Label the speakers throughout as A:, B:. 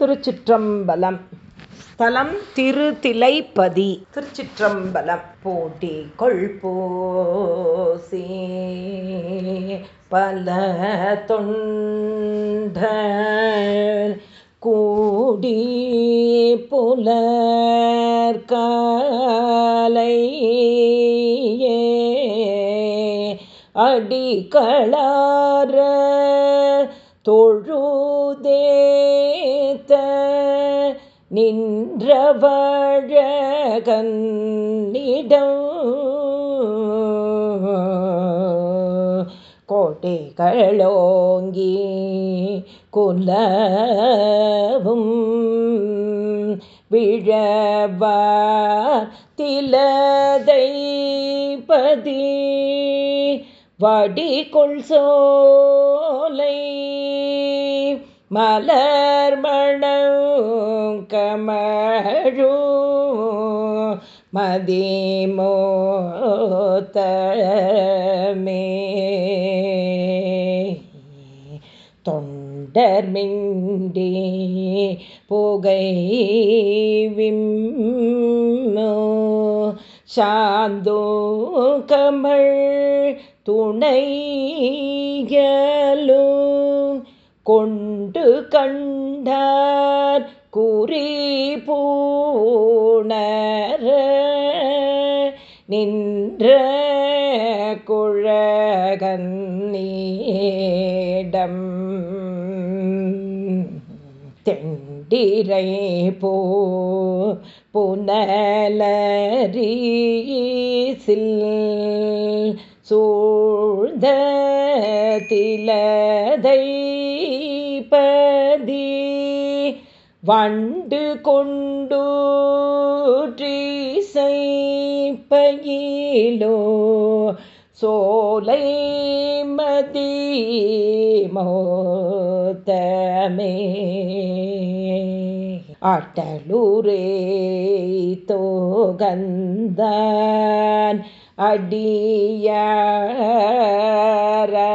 A: திருச்சிற்றம்பலம். ஸ்தலம் திருத்திலைப்பதி திருச்சிற்றம்பலம் போட்டி கொள்போசே பல தொண்ட கூடி புலர்காலையே அடிகளார தொழுதே. நினைத்த நின்றவழகன்னிடம் கோட்டைகளோங்கி குலவும் விழவார் திலதை பதி வடிகொள் சோலை மலர் மணம் கமழூ மதிமோத்தமே. தொண்டர் மிண்டி புகை விம்மோ சாந்தோ கமல் துணையலோ. கொண்டு கண்டார் குறி பூணர நின்ற குழகன்னீடம் தெண்டிரை போ புனலரீசில் சூழ்ந்த திலதை வண்டு கொண்டு சோலை மதி மோத்தமே அட்டலூரே தோகந்தான்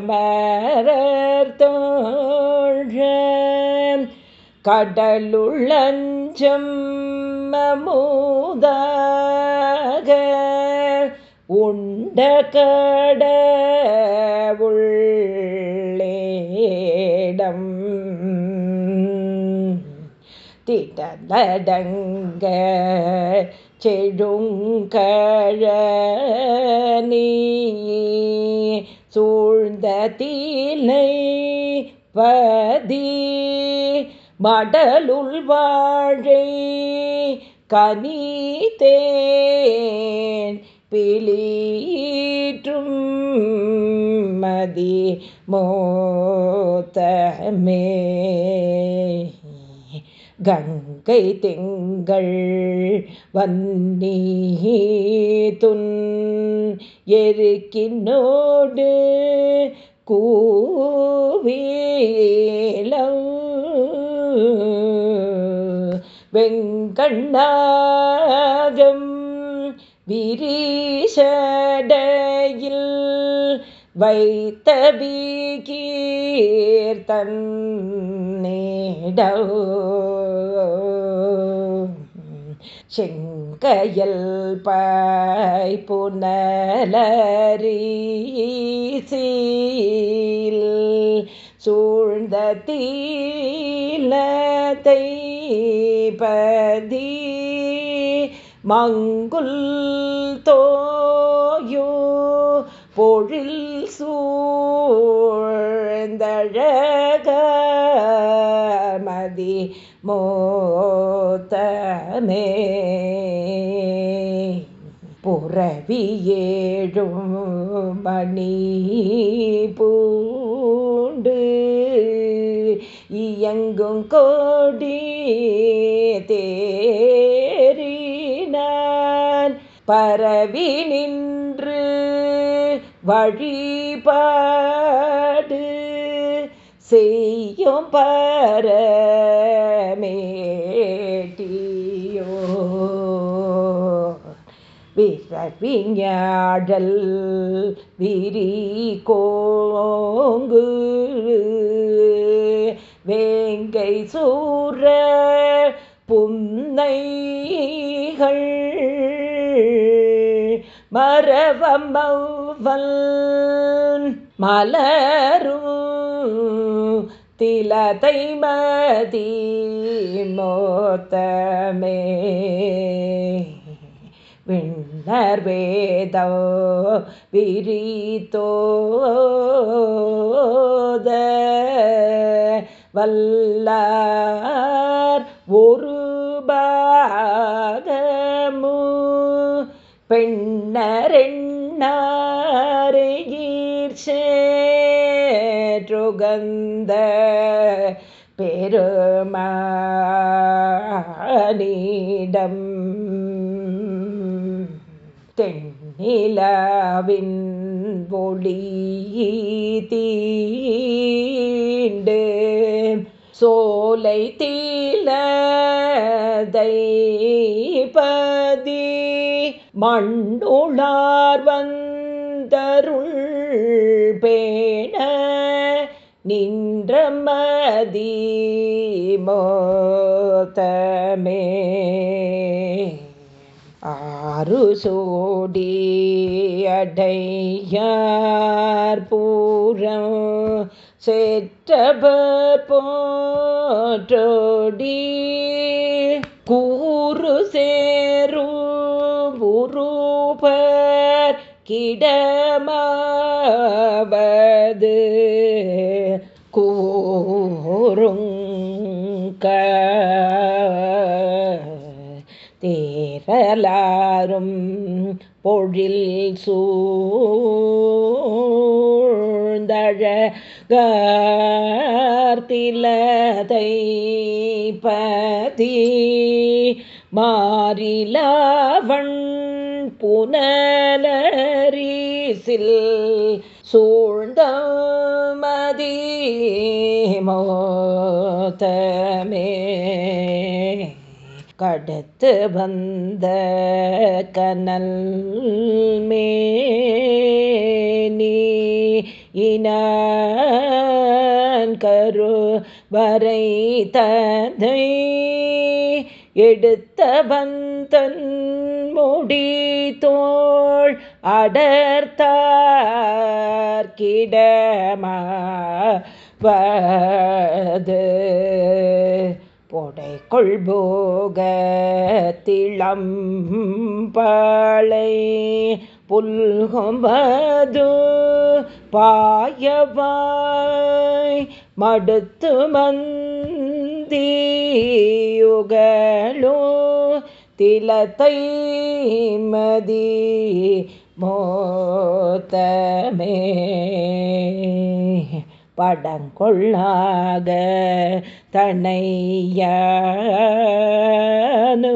A: அடியரமரர் தோழ கடலுள்ளஞ்சம் மமுதாக உண்ட கடவுள்ளேடம் உள்ளேடம் திடலடங்க செழுங்கழனி சூழ்ந்த தீலை பதீ மடலுள் வாழை கனிதேன் பிளீற்றும் மதி மோத்தமே. கங்கை திங்கள் வன்னீதுன் எருக்கினோடு கூவே வெங்கண்ணாகம் விரீஷடையில் வைத்த பீகீர்த்தன் செங்கையல் பாய் புனலரீசீல் சூழ்ந்த தீலத்தை பதி மங்குல் தோயோ பொழில் சூழ்ந்தழகமதி மோத்தமே. புறவியேழும் மணி பூ எங்கும் கோடி தேறினான். பரவி நின்று வழிபாடு செய்யும் பரமேட்டியோ. விரவிஞாடல் விரி கோங்கு வேங்கை சூர புன்னைகள் மரவமவல் மலரும் திலதை மதி மோத்தமே. விண்ணர் வேதோ விரிதோத வல்லார் ஒரு பாகமு. பெண்ணரெண்ணாருகந்த பெருமானிடம். தென்னிலாவின் பொடி தீண்டு சோலை தீலதை பதி மண்ணுளார் வந்தருள் பேண நின்ற மதி மோத்தமே. ஆறு சோடி அடையார் பூரம் செற்றபர் போற்றோடி கூறு சேரும் உருபர் கிடமாவது. கூறுங்க தேரலாரும் பொழில் சூ அழகார்த்திலதை பதி மாறிலாவண் புனலரிசில் சூழ்ந்த மதி மோத்தமே. கடத்து வந்த கனல் மேனி இனான் கரு வரை தந்தை எடுத்த பந்தன் முடி தோள் அடர்த்தார்கிடமா வது பொடை கொள்போக திளம் பாளை புல்கொம்பதூ பாயவாய் மடுத்து மந்தியுகளோ திலத்தை மதி மோத்தமே. படங்கொள்ளாக தனையனு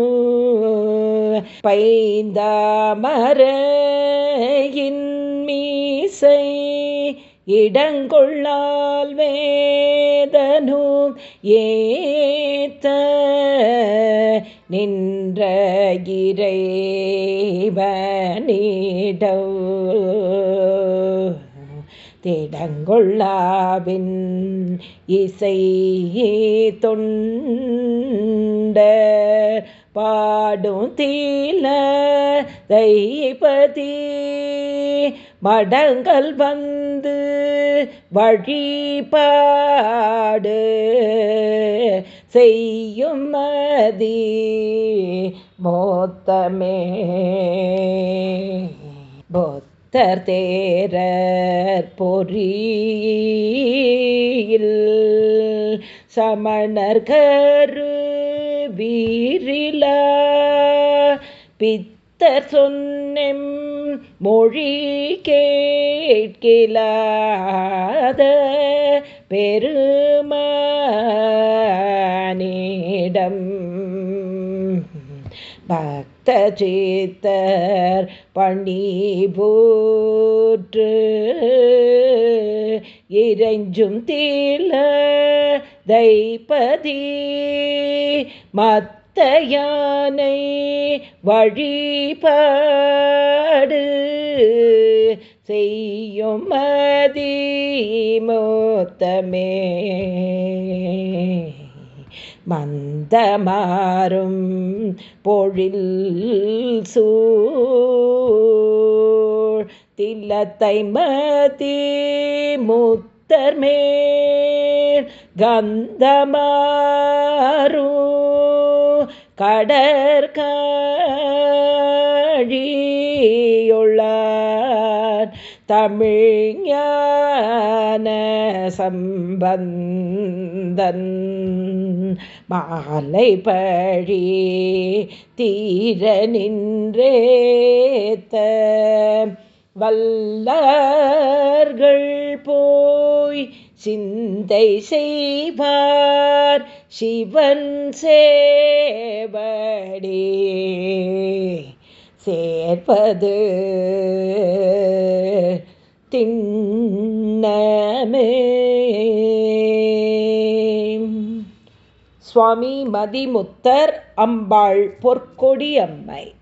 A: பைந்தாமரையின் மீசை இடங்கொள்ளால் வேதனும் ஏத்த நின்ற இறைவனிடம் திடங்கொள்ளாவின் இசை தொண்ட பாடும் தீல தைபதி மடங்கள் வந்து வழிபாடு செய்யும் மதி மோத்தமே. போத்த தேரர் பொறியில் சமணர் கரு வீரிலா. பித்தர் சொன்னெம் மொழி கேட்கிலாத பெருமானிடம். பக்த சேத்தர் பணி போற்று இறைஞ்சும் தீல தைப்பதி மத்த யானை வழிபாடு செய்யும் மதி மோத்தமே மந்தமாறும் பொழில் சூழ் தில்லத்தை மதி முத்தர்மேல் கந்தமாறும் கடற்கழியுள்ளார் தமிழ்ஞான சம்பந்தன். மாலை பழி தீர நின்றேத்த வல்லார்கள் போய் சிந்தை செய்வார் சிவன் சேவடி. சேர்ப்பது திண்ணமே. சுவாமி மதிமுத்தர் அம்பாள் பொற்கொடி அம்மை.